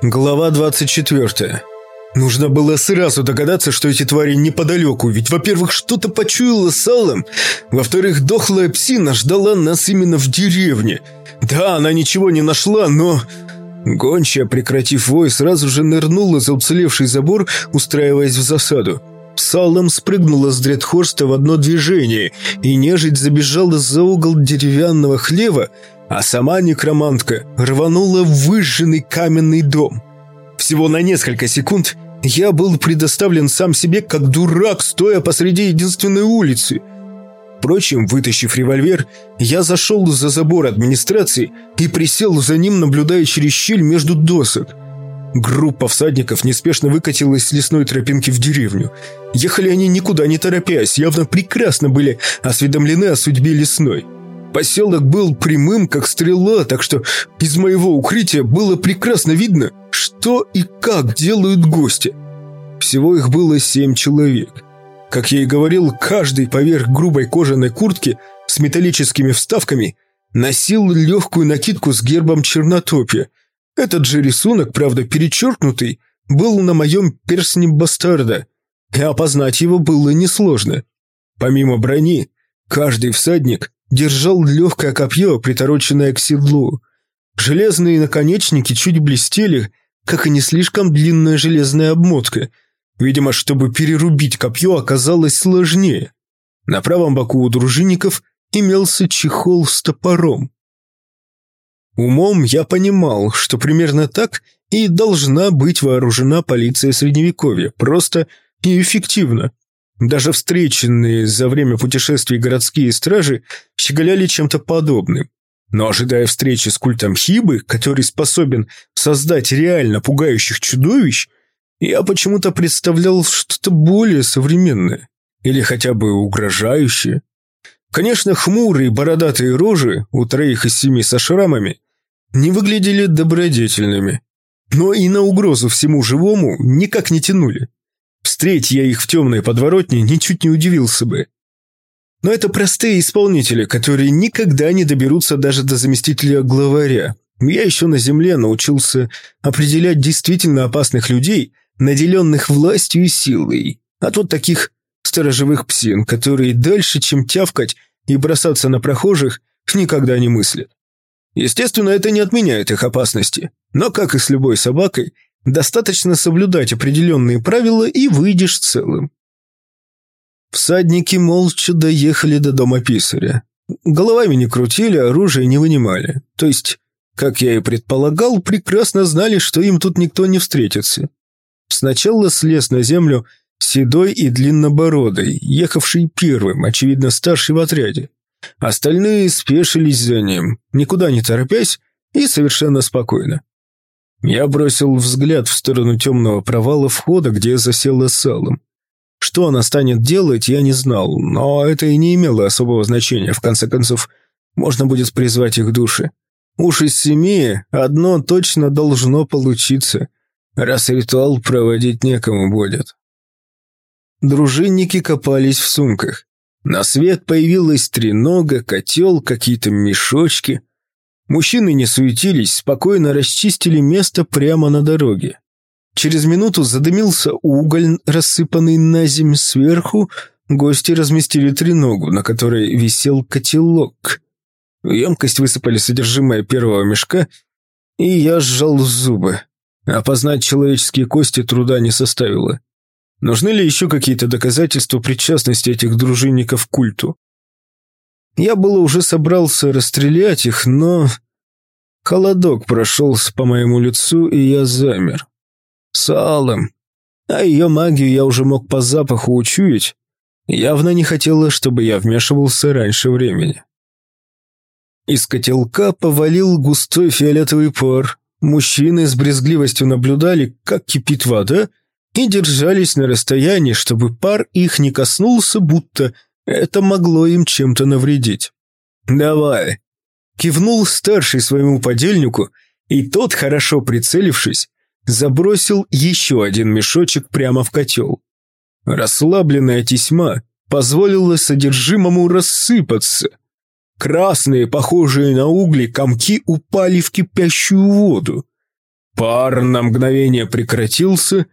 Глава 24. Нужно было сразу догадаться, что эти твари неподалеку, ведь, во-первых, что-то почуяло салом, во-вторых, дохлая псина ждала нас именно в деревне. Да, она ничего не нашла, но... Гончая, прекратив вой, сразу же нырнула за уцелевший забор, устраиваясь в засаду. Салом спрыгнула с Дредхорста в одно движение, и нежить забежала за угол деревянного хлева, а сама некромантка рванула в выжженный каменный дом. Всего на несколько секунд я был предоставлен сам себе, как дурак, стоя посреди единственной улицы. Впрочем, вытащив револьвер, я зашел за забор администрации и присел за ним, наблюдая через щель между досок. Группа всадников неспешно выкатилась с лесной тропинки в деревню. Ехали они никуда не торопясь, явно прекрасно были осведомлены о судьбе лесной. Поселок был прямым, как стрела, так что из моего укрытия было прекрасно видно, что и как делают гости. Всего их было семь человек. Как я и говорил, каждый поверх грубой кожаной куртки с металлическими вставками носил легкую накидку с гербом чернотопия. Этот же рисунок, правда перечеркнутый, был на моем персне бастарда, и опознать его было несложно. Помимо брони, каждый всадник держал легкое копье, притороченное к седлу. Железные наконечники чуть блестели, как и не слишком длинная железная обмотка. Видимо, чтобы перерубить копье оказалось сложнее. На правом боку у дружинников имелся чехол с топором. Умом я понимал, что примерно так и должна быть вооружена полиция Средневековья, просто и эффективно. Даже встреченные за время путешествий городские стражи щеголяли чем-то подобным. Но ожидая встречи с культом Хибы, который способен создать реально пугающих чудовищ, я почему-то представлял что-то более современное. Или хотя бы угрожающее. Конечно, хмурые бородатые рожи у троих из семи со шрамами не выглядели добродетельными. Но и на угрозу всему живому никак не тянули. Встреть я их в темной подворотне, ничуть не удивился бы. Но это простые исполнители, которые никогда не доберутся даже до заместителя главаря. Я еще на земле научился определять действительно опасных людей, наделенных властью и силой. А тут таких сторожевых псин, которые дальше, чем тявкать и бросаться на прохожих, никогда не мыслят. Естественно, это не отменяет их опасности. Но, как и с любой собакой, Достаточно соблюдать определенные правила и выйдешь целым. Всадники молча доехали до дома писаря. Головами не крутили, оружие не вынимали. То есть, как я и предполагал, прекрасно знали, что им тут никто не встретится. Сначала слез на землю седой и длиннобородый, ехавший первым, очевидно, старший в отряде. Остальные спешились за ним, никуда не торопясь и совершенно спокойно. Я бросил взгляд в сторону темного провала входа, где засела салом. Что она станет делать, я не знал, но это и не имело особого значения. В конце концов, можно будет призвать их души. Уж из семи одно точно должно получиться, раз ритуал проводить некому будет. Дружинники копались в сумках. На свет появилась тренога, котел, какие-то мешочки. Мужчины не суетились, спокойно расчистили место прямо на дороге. Через минуту задымился уголь, рассыпанный на земь сверху, гости разместили треногу, на которой висел котелок. В емкость высыпали содержимое первого мешка, и я сжал зубы. Опознать человеческие кости труда не составило. Нужны ли еще какие-то доказательства причастности этих дружинников к культу? Я было уже собрался расстрелять их, но... Холодок прошелся по моему лицу, и я замер. Салом. А ее магию я уже мог по запаху учуять. Явно не хотела, чтобы я вмешивался раньше времени. Из котелка повалил густой фиолетовый пар. Мужчины с брезгливостью наблюдали, как кипит вода, и держались на расстоянии, чтобы пар их не коснулся, будто это могло им чем-то навредить. «Давай!» Кивнул старший своему подельнику, и тот, хорошо прицелившись, забросил еще один мешочек прямо в котел. Расслабленная тесьма позволила содержимому рассыпаться. Красные, похожие на угли, комки упали в кипящую воду. Пар на мгновение прекратился,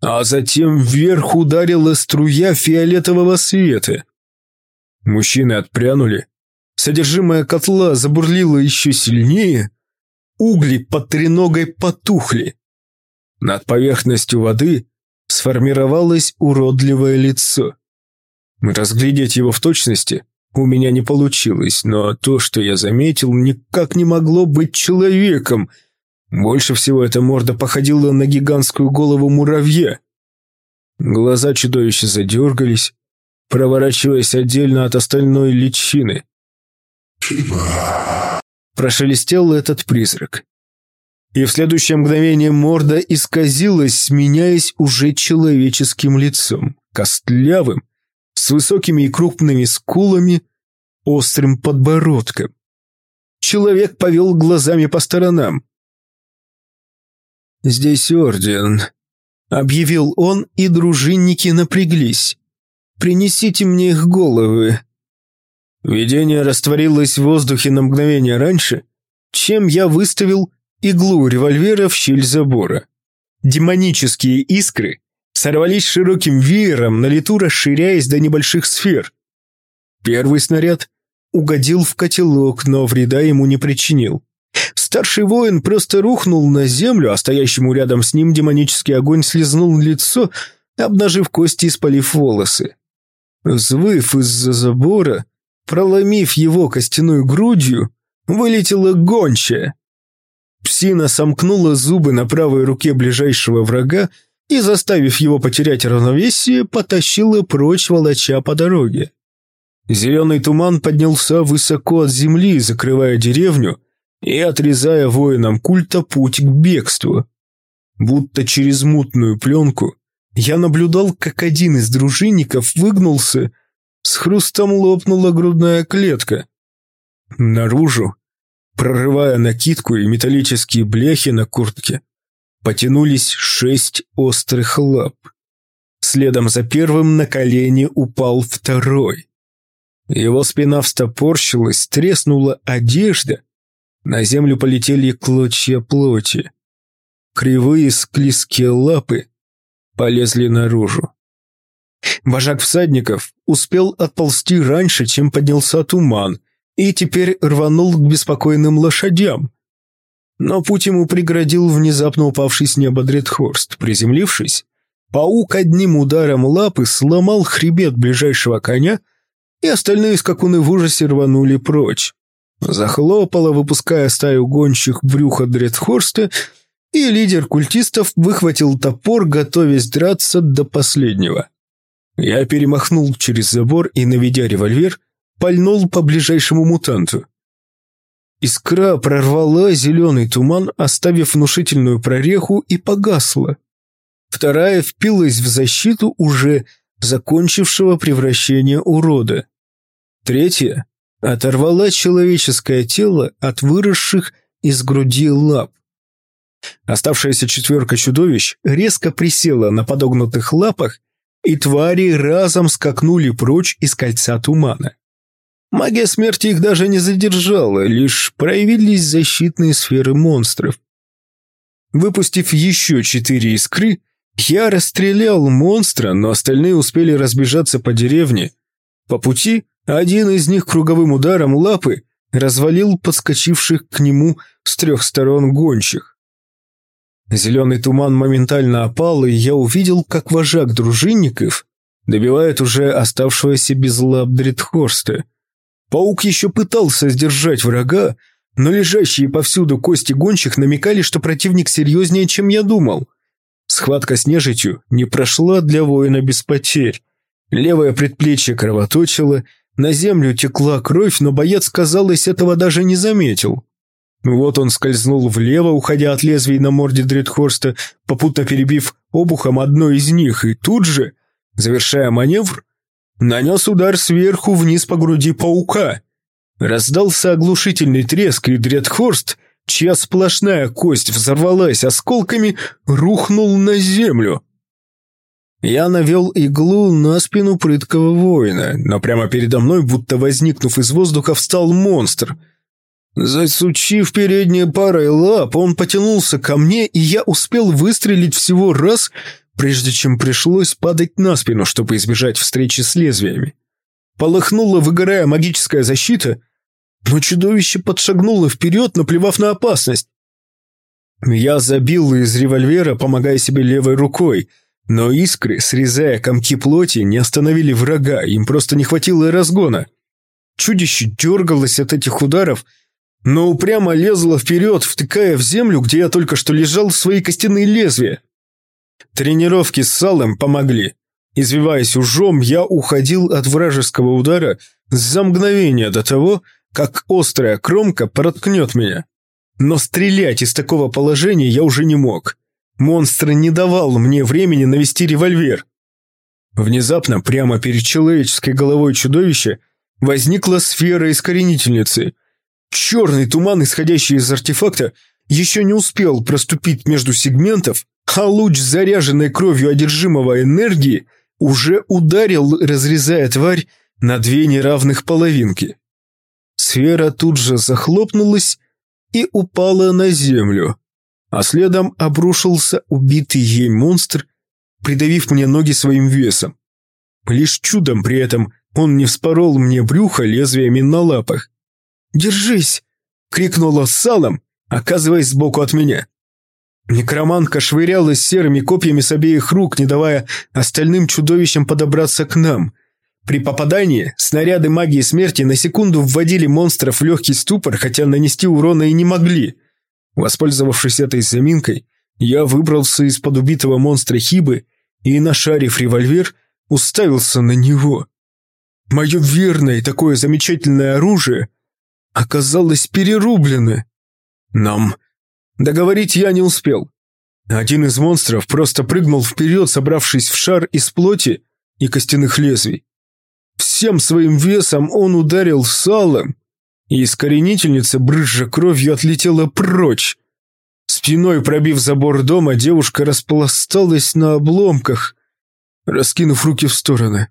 а затем вверх ударила струя фиолетового света. Мужчины отпрянули, содержимое котла забурлило еще сильнее, угли под треногой потухли. Над поверхностью воды сформировалось уродливое лицо. Разглядеть его в точности у меня не получилось, но то, что я заметил, никак не могло быть человеком. Больше всего эта морда походила на гигантскую голову муравья. Глаза чудовища задергались, проворачиваясь отдельно от остальной личины. Прошелестел этот призрак. И в следующее мгновение морда исказилась, сменяясь уже человеческим лицом, костлявым, с высокими и крупными скулами, острым подбородком. Человек повел глазами по сторонам. «Здесь орден», — объявил он, и дружинники напряглись. «Принесите мне их головы». Видение растворилось в воздухе на мгновение раньше, чем я выставил иглу револьвера в щель забора. Демонические искры сорвались широким веером, на лету расширяясь до небольших сфер. Первый снаряд угодил в котелок, но вреда ему не причинил. Старший воин просто рухнул на землю, а стоящему рядом с ним демонический огонь слезнул лицо, обнажив кости и спалив волосы. Взвыв из-за забора, проломив его костяную грудью, вылетела гончая. Псина сомкнула зубы на правой руке ближайшего врага и, заставив его потерять равновесие, потащила прочь волоча по дороге. Зеленый туман поднялся высоко от земли, закрывая деревню и отрезая воинам культа путь к бегству. Будто через мутную пленку я наблюдал, как один из дружинников выгнулся, с хрустом лопнула грудная клетка. Наружу, прорывая накидку и металлические бляхи на куртке, потянулись шесть острых лап. Следом за первым на колени упал второй. Его спина встопорщилась, треснула одежда. На землю полетели клочья плоти. Кривые склизкие лапы полезли наружу. Вожак всадников успел отползти раньше, чем поднялся туман, и теперь рванул к беспокойным лошадям, но путь ему преградил внезапно упавший с неба Дредхорст. Приземлившись, паук одним ударом лапы сломал хребет ближайшего коня, и остальные скакуны в ужасе рванули прочь. Захлопало, выпуская стаю гонщих брюха Дредхорста, и лидер культистов выхватил топор, готовясь драться до последнего. Я перемахнул через забор и, наведя револьвер, пальнул по ближайшему мутанту. Искра прорвала зеленый туман, оставив внушительную прореху, и погасла. Вторая впилась в защиту уже закончившего превращение урода. Третья оторвала человеческое тело от выросших из груди лап. Оставшаяся четверка чудовищ резко присела на подогнутых лапах, и твари разом скакнули прочь из кольца тумана. Магия смерти их даже не задержала, лишь проявились защитные сферы монстров. Выпустив еще четыре искры, я расстрелял монстра, но остальные успели разбежаться по деревне. По пути один из них круговым ударом лапы развалил подскочивших к нему с трех сторон гончих. Зеленый туман моментально опал, и я увидел, как вожак дружинников добивает уже оставшегося без лап Дритхорста – Паук еще пытался сдержать врага, но лежащие повсюду кости гонщик намекали, что противник серьезнее, чем я думал. Схватка с нежитью не прошла для воина без потерь. Левое предплечье кровоточило, на землю текла кровь, но боец, казалось, этого даже не заметил. Вот он скользнул влево, уходя от лезвий на морде Дредхорста, попутно перебив обухом одно из них, и тут же, завершая маневр, нанес удар сверху вниз по груди паука. Раздался оглушительный треск, и Дредхорст, чья сплошная кость взорвалась осколками, рухнул на землю. Я навел иглу на спину прыткого воина, но прямо передо мной, будто возникнув из воздуха, встал монстр. Засучив передней парой лап, он потянулся ко мне, и я успел выстрелить всего раз, прежде чем пришлось падать на спину, чтобы избежать встречи с лезвиями. Полыхнула, выгорая магическая защита, но чудовище подшагнуло вперед, наплевав на опасность. Я забил из револьвера, помогая себе левой рукой, но искры, срезая комки плоти, не остановили врага, им просто не хватило разгона. Чудище дергалось от этих ударов, но упрямо лезло вперед, втыкая в землю, где я только что лежал, свои костяные лезвия. Тренировки с салом помогли. Извиваясь ужом, я уходил от вражеского удара за мгновение до того, как острая кромка проткнет меня. Но стрелять из такого положения я уже не мог. Монстр не давал мне времени навести револьвер. Внезапно, прямо перед человеческой головой чудовища, возникла сфера искоренительницы. Черный туман, исходящий из артефакта, еще не успел проступить между сегментов, а луч заряженной кровью одержимого энергии уже ударил, разрезая тварь на две неравных половинки. Сфера тут же захлопнулась и упала на землю, а следом обрушился убитый ей монстр, придавив мне ноги своим весом. Лишь чудом при этом он не вспорол мне брюхо лезвиями на лапах. «Держись!» — крикнула салом, оказываясь сбоку от меня. Некроманка швырялась серыми копьями с обеих рук, не давая остальным чудовищам подобраться к нам. При попадании снаряды магии смерти на секунду вводили монстров в легкий ступор, хотя нанести урона и не могли. Воспользовавшись этой заминкой, я выбрался из-под убитого монстра Хибы и, нашарив револьвер, уставился на него. Мое верное такое замечательное оружие оказалось перерублено. Нам Договорить я не успел. Один из монстров просто прыгнул вперед, собравшись в шар из плоти и костяных лезвий. Всем своим весом он ударил салом, и искоренительница, брызжа кровью, отлетела прочь. Спиной пробив забор дома, девушка распласталась на обломках, раскинув руки в стороны.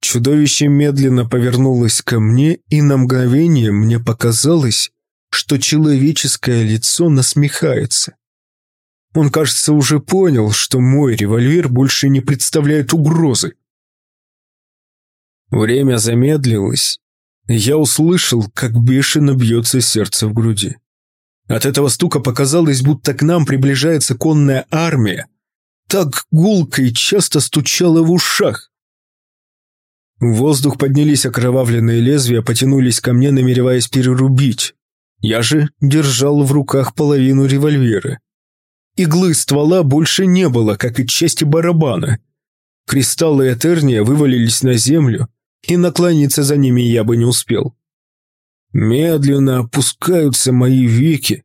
Чудовище медленно повернулось ко мне, и на мгновение мне показалось, что человеческое лицо насмехается. Он, кажется, уже понял, что мой револьвер больше не представляет угрозы. Время замедлилось. Я услышал, как бешено бьется сердце в груди. От этого стука показалось, будто к нам приближается конная армия. Так гулко и часто стучало в ушах. В воздух поднялись окровавленные лезвия, потянулись ко мне, намереваясь перерубить. Я же держал в руках половину револьвера. Иглы ствола больше не было, как и части барабана. Кристаллы Этерния вывалились на землю, и наклониться за ними я бы не успел. Медленно опускаются мои веки,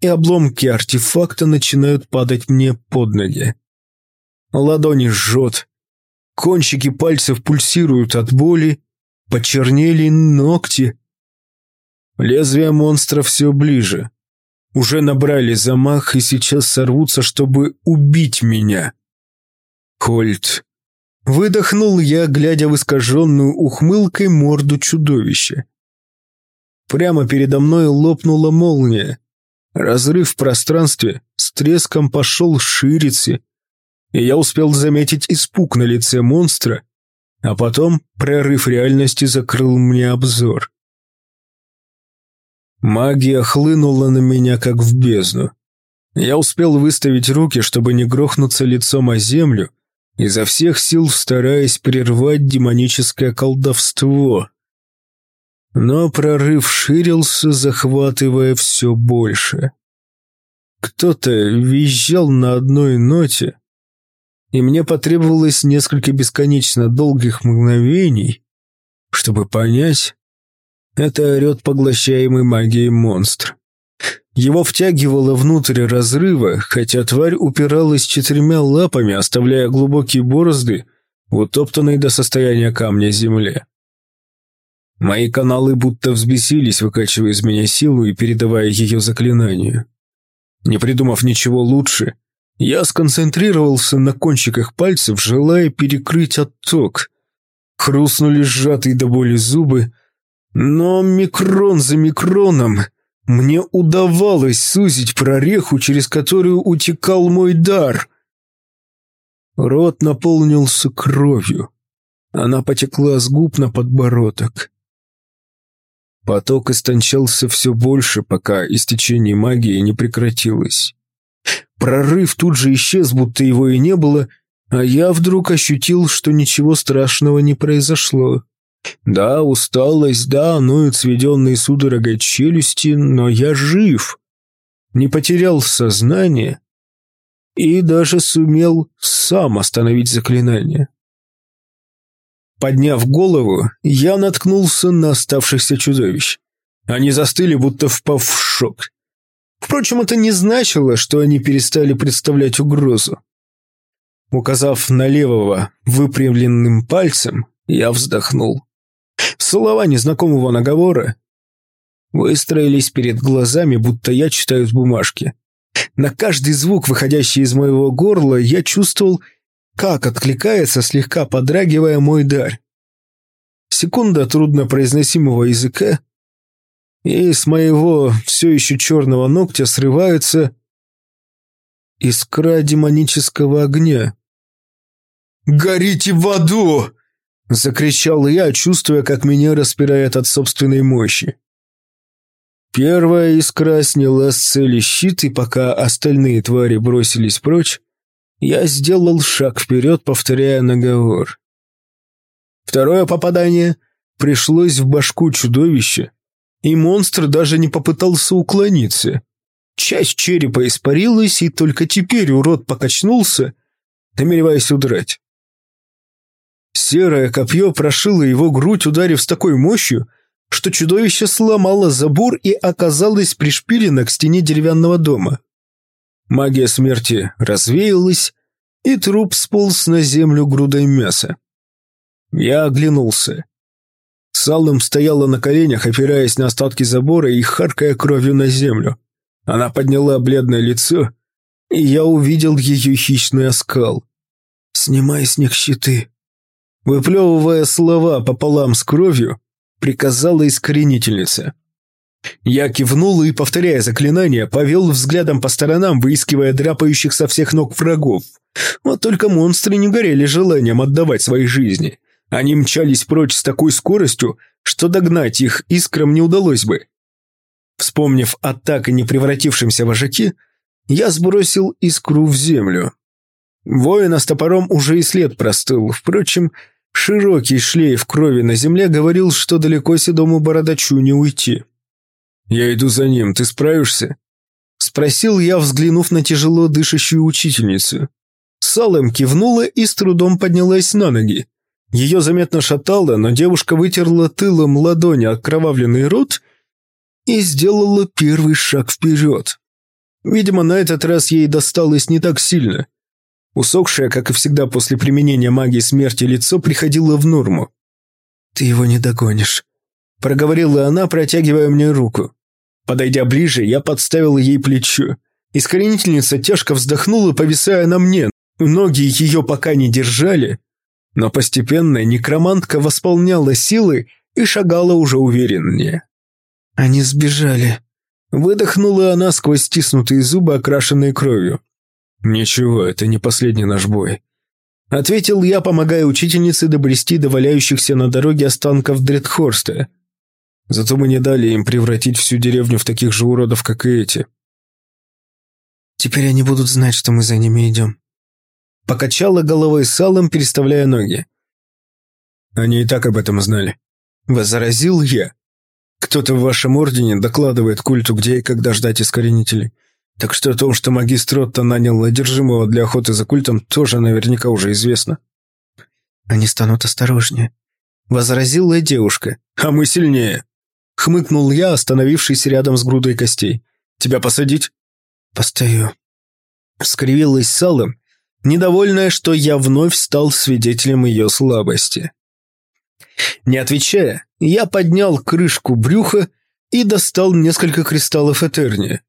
и обломки артефакта начинают падать мне под ноги. Ладони жжет, кончики пальцев пульсируют от боли, почернели ногти, Лезвия монстра все ближе. Уже набрали замах и сейчас сорвутся, чтобы убить меня. Кольт. Выдохнул я, глядя в искаженную ухмылкой морду чудовища. Прямо передо мной лопнула молния. Разрыв в пространстве с треском пошел шириться, и я успел заметить испуг на лице монстра, а потом прорыв реальности закрыл мне обзор. Магия хлынула на меня, как в бездну. Я успел выставить руки, чтобы не грохнуться лицом о землю, изо всех сил стараясь прервать демоническое колдовство. Но прорыв ширился, захватывая все больше. Кто-то визжал на одной ноте, и мне потребовалось несколько бесконечно долгих мгновений, чтобы понять, это орет поглощаемый магией монстр. Его втягивало внутрь разрыва, хотя тварь упиралась четырьмя лапами, оставляя глубокие борозды, утоптанной до состояния камня земле. Мои каналы будто взбесились, выкачивая из меня силу и передавая ее заклинанию. Не придумав ничего лучше, я сконцентрировался на кончиках пальцев, желая перекрыть отток. Хрустнули сжатые до боли зубы, Но микрон за микроном мне удавалось сузить прореху, через которую утекал мой дар. Рот наполнился кровью. Она потекла с губ на подбородок. Поток истончался все больше, пока истечение магии не прекратилось. Прорыв тут же исчез, будто его и не было, а я вдруг ощутил, что ничего страшного не произошло. Да, усталость, да, ноют сведенные судорогой челюсти, но я жив. Не потерял сознание и даже сумел сам остановить заклинание. Подняв голову, я наткнулся на оставшихся чудовищ. Они застыли, будто впав в шок. Впрочем, это не значило, что они перестали представлять угрозу. Указав на левого выпрямленным пальцем, я вздохнул. Слова незнакомого наговора выстроились перед глазами, будто я читаю с бумажки. На каждый звук, выходящий из моего горла, я чувствовал, как откликается, слегка подрагивая мой дар. Секунда труднопроизносимого языка, и с моего все еще черного ногтя срываются искра демонического огня. «Горите в аду!» — закричал я, чувствуя, как меня распирает от собственной мощи. Первая искра сняла с цели щит, и пока остальные твари бросились прочь, я сделал шаг вперед, повторяя наговор. Второе попадание пришлось в башку чудовища, и монстр даже не попытался уклониться. Часть черепа испарилась, и только теперь урод покачнулся, намереваясь удрать. Серое копье прошило его грудь, ударив с такой мощью, что чудовище сломало забор и оказалось пришпилено к стене деревянного дома. Магия смерти развеялась, и труп сполз на землю грудой мяса. Я оглянулся. Салым стояла на коленях, опираясь на остатки забора и харкая кровью на землю. Она подняла бледное лицо, и я увидел ее хищный оскал. «Снимай с них щиты». Выплевывая слова пополам с кровью, приказала искоренительница. Я кивнул и, повторяя заклинание, повел взглядом по сторонам, выискивая драпающих со всех ног врагов. Вот только монстры не горели желанием отдавать свои жизни. Они мчались прочь с такой скоростью, что догнать их искрам не удалось бы. Вспомнив о так и не превратившемся вожаке, я сбросил искру в землю. Воина с топором уже и след простыл. Впрочем, широкий шлейф крови на земле говорил, что далеко седому бородачу не уйти. «Я иду за ним, ты справишься?» Спросил я, взглянув на тяжело дышащую учительницу. Салем кивнула и с трудом поднялась на ноги. Ее заметно шатало, но девушка вытерла тылом ладони окровавленный рот и сделала первый шаг вперед. Видимо, на этот раз ей досталось не так сильно. Усохшее, как и всегда после применения магии смерти, лицо приходило в норму. «Ты его не догонишь», — проговорила она, протягивая мне руку. Подойдя ближе, я подставил ей плечо. Искоренительница тяжко вздохнула, повисая на мне. Ноги ее пока не держали, но постепенно некромантка восполняла силы и шагала уже увереннее. «Они сбежали», — выдохнула она сквозь стиснутые зубы, окрашенные кровью. «Ничего, это не последний наш бой», — ответил я, помогая учительнице добрести до валяющихся на дороге останков Дредхорста. Зато мы не дали им превратить всю деревню в таких же уродов, как и эти. «Теперь они будут знать, что мы за ними идем», Покачала головой салом, переставляя ноги. Они и так об этом знали. Возразил я. Кто-то в вашем ордене докладывает культу, где и когда ждать искоренителей. Так что о том, что магистр Отто нанял одержимого для охоты за культом, тоже наверняка уже известно. Они станут осторожнее. Возразила девушка. А мы сильнее. Хмыкнул я, остановившись рядом с грудой костей. Тебя посадить? Постою. Скривилась салом, недовольная, что я вновь стал свидетелем ее слабости. Не отвечая, я поднял крышку брюха и достал несколько кристаллов Этерния.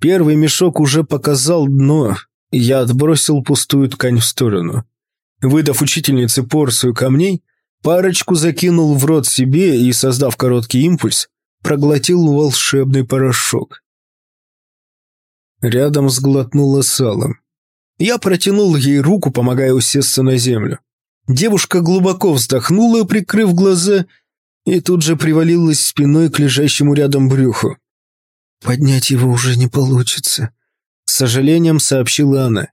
Первый мешок уже показал дно, я отбросил пустую ткань в сторону. Выдав учительнице порцию камней, Парочку закинул в рот себе и, создав короткий импульс, проглотил волшебный порошок. Рядом сглотнула салом. Я протянул ей руку, помогая усесться на землю. Девушка глубоко вздохнула, прикрыв глаза, и тут же привалилась спиной к лежащему рядом брюху. «Поднять его уже не получится», — с сожалением сообщила она.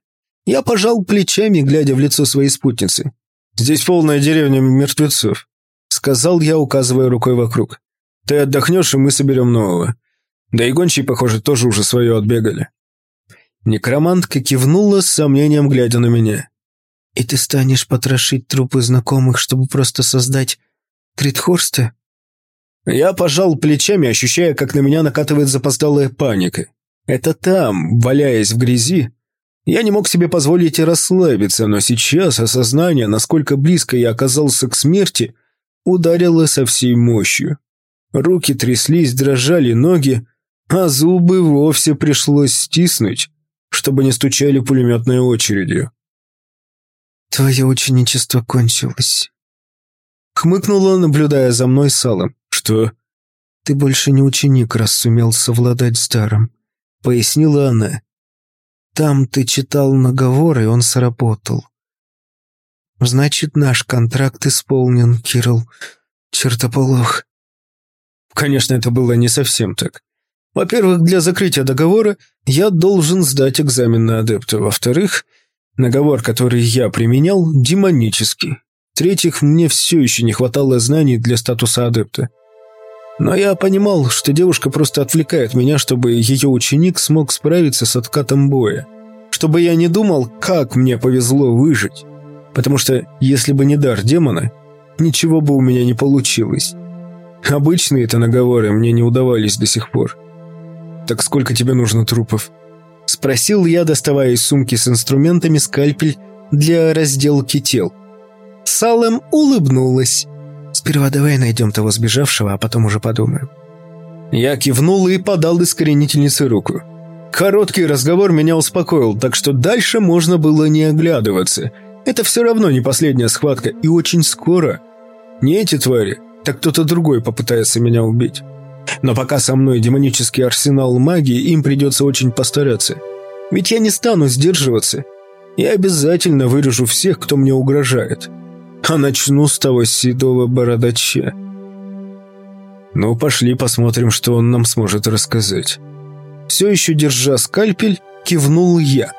Я пожал плечами, глядя в лицо своей спутницы. «Здесь полная деревня мертвецов», — сказал я, указывая рукой вокруг. «Ты отдохнешь, и мы соберем нового. Да и гончие, похоже, тоже уже свое отбегали». Некромантка кивнула с сомнением, глядя на меня. «И ты станешь потрошить трупы знакомых, чтобы просто создать Критхорста?» Я пожал плечами, ощущая, как на меня накатывает запоздалая паника. Это там, валяясь в грязи, я не мог себе позволить и расслабиться, но сейчас осознание, насколько близко я оказался к смерти, ударило со всей мощью. Руки тряслись, дрожали ноги, а зубы вовсе пришлось стиснуть, чтобы не стучали пулеметной очередью. «Твое ученичество кончилось», — хмыкнула, наблюдая за мной салом. «Что?» «Ты больше не ученик, раз сумел совладать с даром», — пояснила она. «Там ты читал наговор, и он сработал. Значит, наш контракт исполнен, Кирилл. Чертополох». Конечно, это было не совсем так. Во-первых, для закрытия договора я должен сдать экзамен на адепта. Во-вторых, наговор, который я применял, демонический. В-третьих, мне все еще не хватало знаний для статуса адепта. Но я понимал, что девушка просто отвлекает меня, чтобы ее ученик смог справиться с откатом боя. Чтобы я не думал, как мне повезло выжить. Потому что, если бы не дар демона, ничего бы у меня не получилось. Обычные это наговоры мне не удавались до сих пор. «Так сколько тебе нужно трупов?» Спросил я, доставая из сумки с инструментами скальпель для разделки тел. Салем улыбнулась. «Сперва давай найдем того сбежавшего, а потом уже подумаем». Я кивнул и подал искоренительнице руку. Короткий разговор меня успокоил, так что дальше можно было не оглядываться. Это все равно не последняя схватка, и очень скоро. Не эти твари, так кто-то другой попытается меня убить. Но пока со мной демонический арсенал магии, им придется очень постараться. Ведь я не стану сдерживаться. Я обязательно вырежу всех, кто мне угрожает. А начну с того седого бородача. Ну, пошли посмотрим, что он нам сможет рассказать. Все еще держа скальпель, кивнул я.